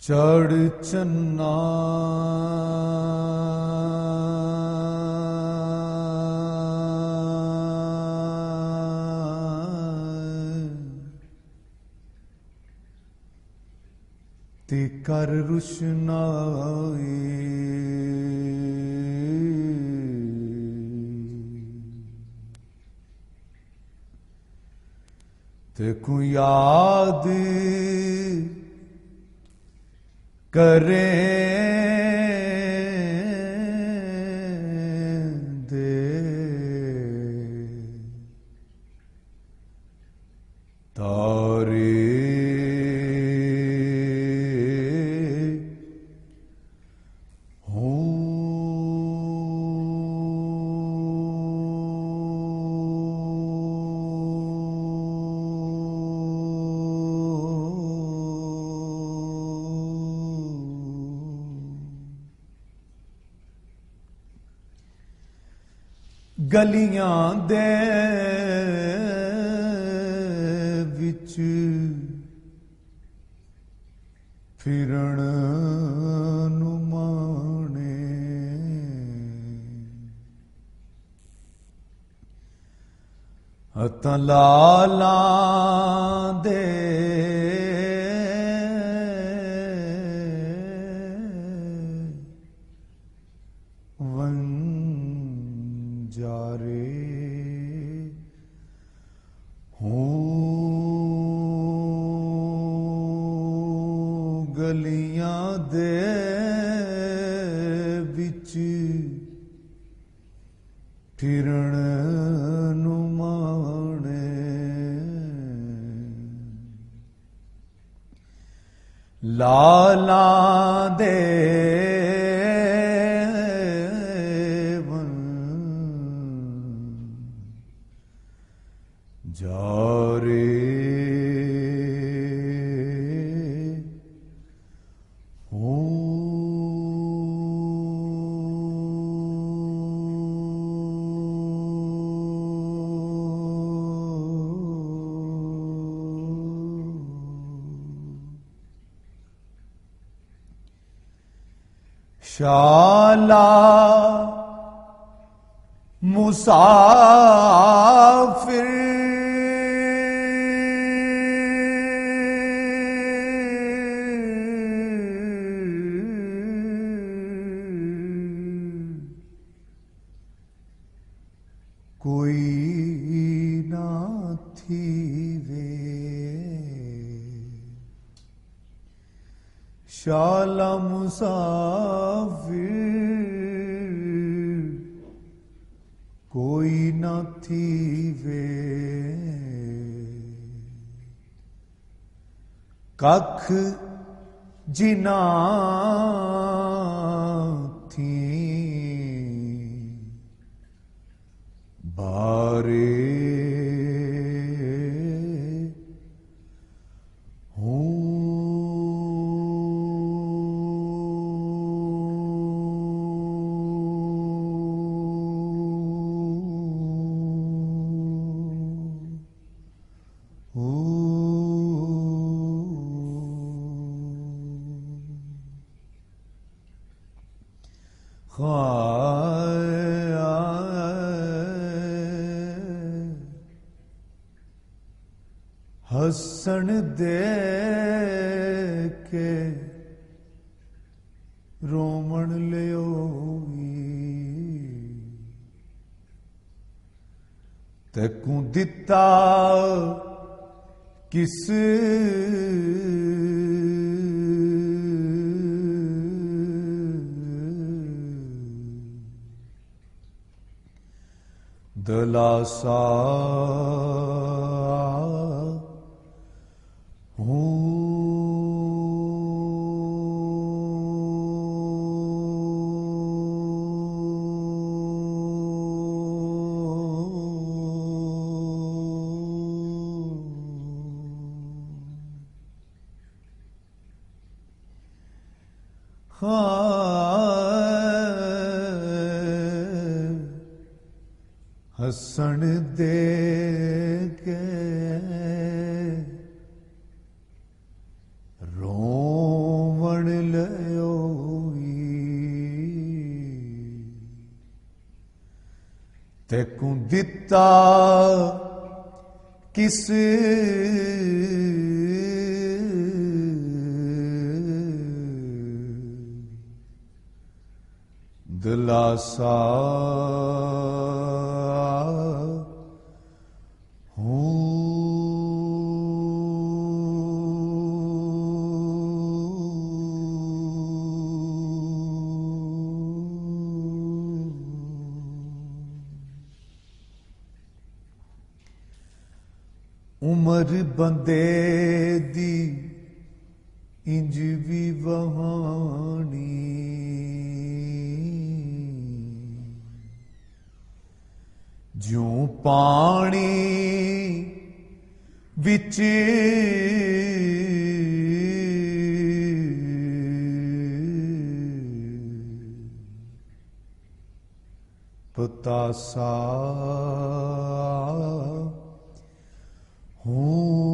چڑ چنا تیکر کر روشنائی یاد کرے ਗਲੀਆਂ ਦੇ ਵਿੱਚ ਫਿਰਨ ਨੂੰ ਮਾਣੇ ਹੱਥਾਂ ਲਾਲਾਂ ਦੇ ਵੰਜਾਰੇ ਹੋ ਗਲੀਆਂ ਦੇ ਵਿੱਚ ਫਿਰਨ ਨੂੰ شالا مسافر کوئی شالا مسافر کوئی نہ تھی وے۔ کھ جنا تھی۔ بارے ہسن دے کے رومن لیو تکوں دتا کس دلاسا ہوں ہاں ہسن دے کے رومن لیوئی تیکوں دتا کس دلاسا ਦਿਲਾਸਾ ਉਮਰ ਬੰਦੇ ਦੀ ਇੰਜ ਵੀ ਵਹਾਣੀ ਜਿਉ ਪਾਣੀ ਵਿੱਚ ਪਤਾਸਾ ਹੂੰ